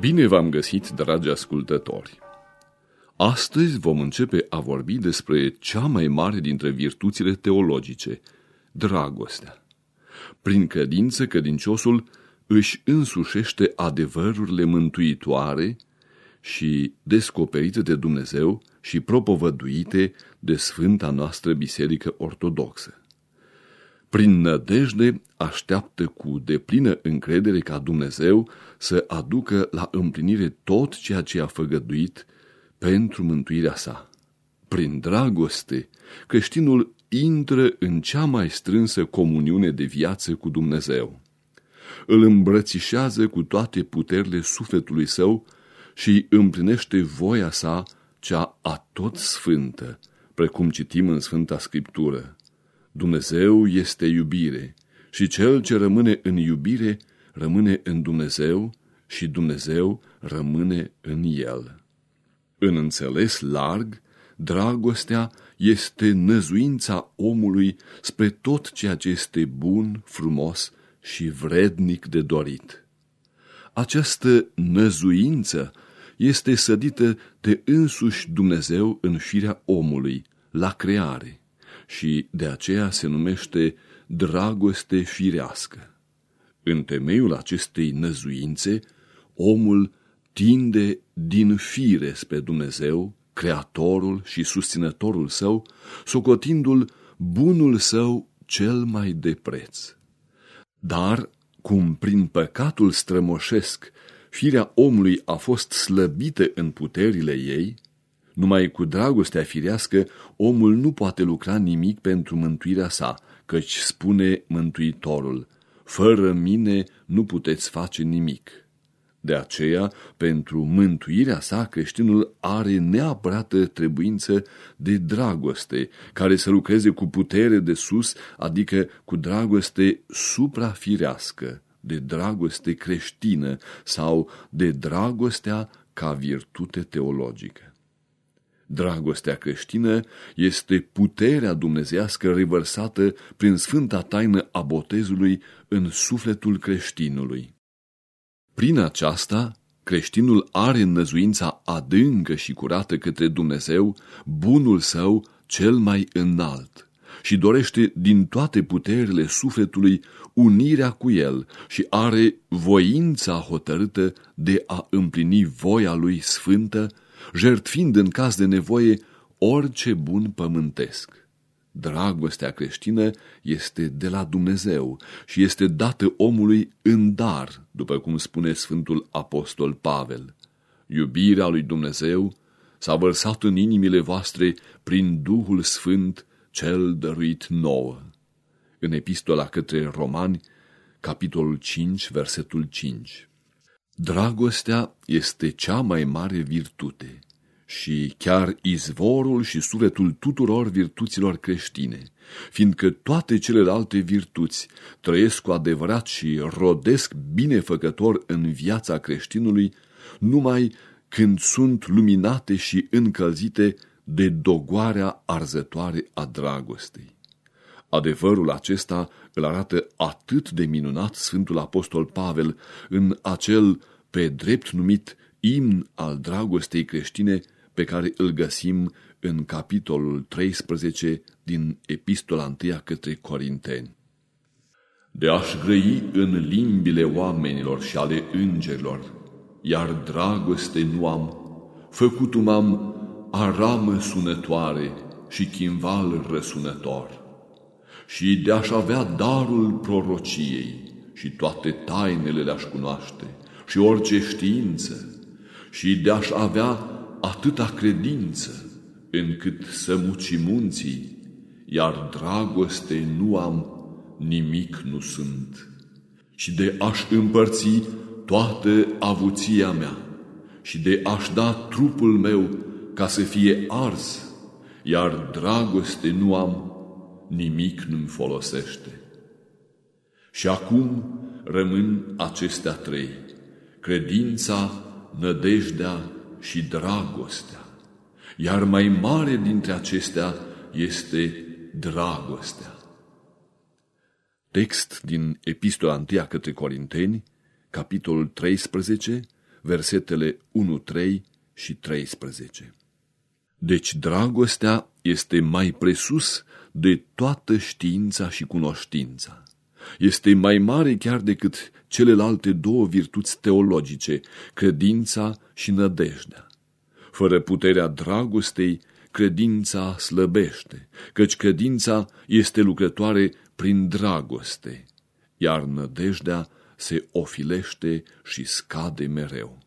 Bine v-am găsit, dragi ascultători! Astăzi vom începe a vorbi despre cea mai mare dintre virtuțile teologice, dragostea. Prin credință, credinciosul își însușește adevărurile mântuitoare și descoperite de Dumnezeu și propovăduite de Sfânta noastră Biserică Ortodoxă. Prin nădejde așteaptă cu deplină încredere ca Dumnezeu să aducă la împlinire tot ceea ce a făgăduit pentru mântuirea sa. Prin dragoste, creștinul intră în cea mai strânsă comuniune de viață cu Dumnezeu. Îl îmbrățișează cu toate puterile sufletului său și împlinește voia sa cea atot sfântă, precum citim în Sfânta Scriptură. Dumnezeu este iubire și cel ce rămâne în iubire rămâne în Dumnezeu și Dumnezeu rămâne în el. În înțeles larg, dragostea este năzuința omului spre tot ceea ce este bun, frumos și vrednic de dorit. Această năzuință este sădită de însuși Dumnezeu în firea omului, la creare, și de aceea se numește dragoste firească. În temeiul acestei năzuințe, omul tinde din fire spre Dumnezeu, creatorul și susținătorul său, socotindu-l bunul său cel mai de preț. Dar, cum prin păcatul strămoșesc firea omului a fost slăbită în puterile ei, numai cu dragostea firească omul nu poate lucra nimic pentru mântuirea sa, căci spune Mântuitorul, fără mine nu puteți face nimic. De aceea, pentru mântuirea sa, creștinul are neapărată trebuință de dragoste, care să lucreze cu putere de sus, adică cu dragoste suprafirească, de dragoste creștină sau de dragostea ca virtute teologică. Dragostea creștină este puterea dumnezească revărsată prin sfânta taină a botezului în sufletul creștinului. Prin aceasta, creștinul are înnăzuința adâncă și curată către Dumnezeu, bunul său cel mai înalt, și dorește din toate puterile sufletului unirea cu el și are voința hotărâtă de a împlini voia lui sfântă, jertfind în caz de nevoie orice bun pământesc. Dragostea creștină este de la Dumnezeu și este dată omului în dar, după cum spune Sfântul Apostol Pavel. Iubirea lui Dumnezeu s-a vărsat în inimile voastre prin Duhul Sfânt cel dăruit nouă. În epistola către romani, capitolul 5, versetul 5. Dragostea este cea mai mare virtute și chiar izvorul și sufletul tuturor virtuților creștine, fiindcă toate celelalte virtuți trăiesc cu adevărat și rodesc binefăcător în viața creștinului numai când sunt luminate și încălzite de dogoarea arzătoare a dragostei. Adevărul acesta îl arată atât de minunat Sfântul Apostol Pavel în acel pe drept numit imn al dragostei creștine pe care îl găsim în capitolul 13 din Epistola 1 către Corinteni. De a-și grăi în limbile oamenilor și ale îngerilor, iar dragoste nu am, făcut am aramă sunătoare și chimval răsunător. Și de a-și avea darul prorociei și toate tainele le-aș cunoaște și orice știință și de a-și avea atâta credință încât să muci munții, iar dragoste nu am, nimic nu sunt. Și de aș împărți toată avuția mea și de aș da trupul meu ca să fie ars, iar dragoste nu am, nimic nu-mi folosește. Și acum rămân acestea trei, credința, nădejdea și dragostea. Iar mai mare dintre acestea este dragostea. Text din Epistola 1 către Corinteni, capitolul 13, versetele 1, 3 și 13. Deci dragostea este mai presus de toată știința și cunoștința. Este mai mare chiar decât celelalte două virtuți teologice, credința și nădejdea. Fără puterea dragostei, credința slăbește, căci credința este lucrătoare prin dragoste, iar nădejdea se ofilește și scade mereu.